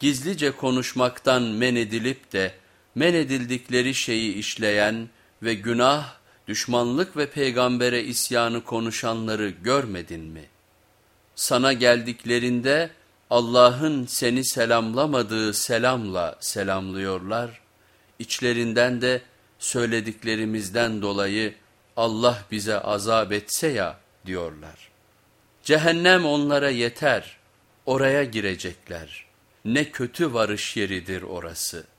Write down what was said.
gizlice konuşmaktan men edilip de men edildikleri şeyi işleyen ve günah, düşmanlık ve peygambere isyanı konuşanları görmedin mi? Sana geldiklerinde Allah'ın seni selamlamadığı selamla selamlıyorlar, içlerinden de söylediklerimizden dolayı Allah bize azap etse ya diyorlar. Cehennem onlara yeter, oraya girecekler. Ne kötü varış yeridir orası.''